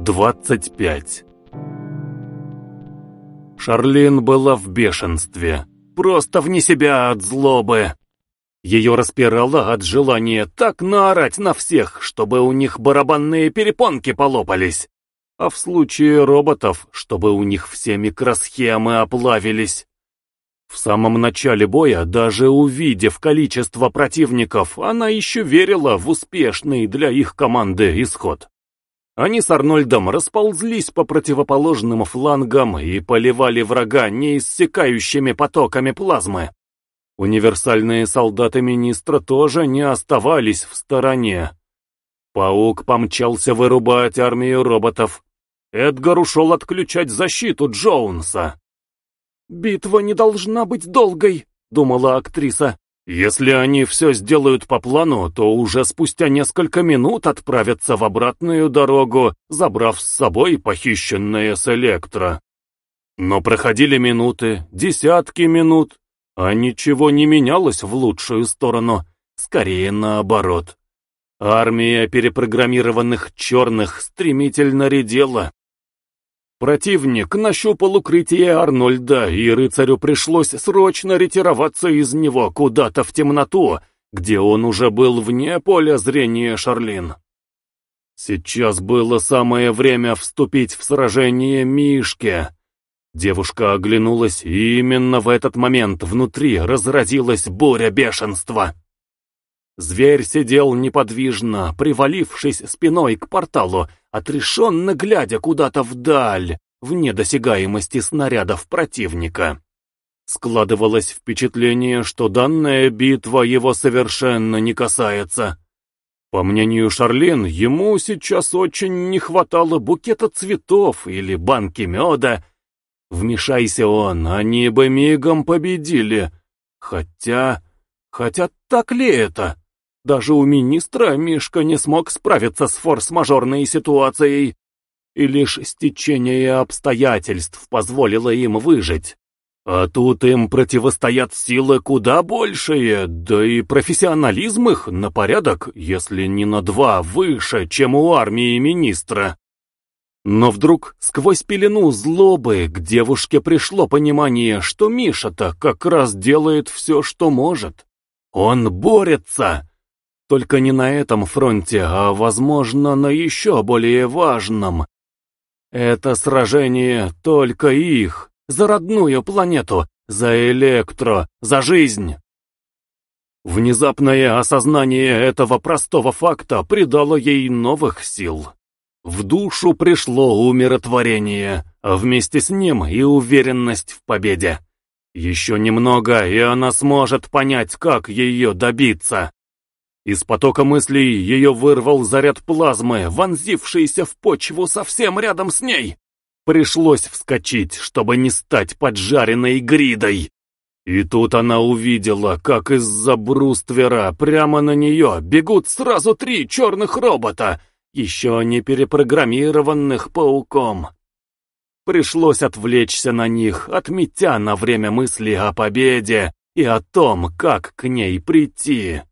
25 Шарлин была в бешенстве, просто вне себя от злобы. Ее распирало от желания так наорать на всех, чтобы у них барабанные перепонки полопались, а в случае роботов, чтобы у них все микросхемы оплавились. В самом начале боя, даже увидев количество противников, она еще верила в успешный для их команды исход. Они с Арнольдом расползлись по противоположным флангам и поливали врага неиссякающими потоками плазмы. Универсальные солдаты министра тоже не оставались в стороне. Паук помчался вырубать армию роботов. Эдгар ушел отключать защиту Джоунса. «Битва не должна быть долгой», — думала актриса. «Если они все сделают по плану, то уже спустя несколько минут отправятся в обратную дорогу, забрав с собой похищенное с электро». Но проходили минуты, десятки минут, а ничего не менялось в лучшую сторону, скорее наоборот. Армия перепрограммированных черных стремительно редела, Противник нащупал укрытие Арнольда, и рыцарю пришлось срочно ретироваться из него куда-то в темноту, где он уже был вне поля зрения Шарлин. Сейчас было самое время вступить в сражение Мишке. Девушка оглянулась, и именно в этот момент внутри разразилась буря бешенства. Зверь сидел неподвижно, привалившись спиной к порталу, отрешенно глядя куда-то вдаль, в недосягаемости снарядов противника. Складывалось впечатление, что данная битва его совершенно не касается. По мнению Шарлин, ему сейчас очень не хватало букета цветов или банки меда. Вмешайся он, они бы мигом победили. Хотя... Хотя так ли это? Даже у министра Мишка не смог справиться с форс-мажорной ситуацией, и лишь стечение обстоятельств позволило им выжить. А тут им противостоят силы куда большие, да и профессионализм их на порядок, если не на два, выше, чем у армии министра. Но вдруг, сквозь пелену злобы, к девушке пришло понимание, что Миша-то как раз делает все, что может. Он борется, только не на этом фронте, а, возможно, на еще более важном. Это сражение только их, за родную планету, за электро, за жизнь. Внезапное осознание этого простого факта придало ей новых сил. В душу пришло умиротворение, а вместе с ним и уверенность в победе. Еще немного, и она сможет понять, как ее добиться. Из потока мыслей ее вырвал заряд плазмы, вонзившийся в почву совсем рядом с ней. Пришлось вскочить, чтобы не стать поджаренной гридой. И тут она увидела, как из-за бруствера прямо на нее бегут сразу три черных робота, еще не перепрограммированных пауком. Пришлось отвлечься на них, отметя на время мысли о победе и о том, как к ней прийти.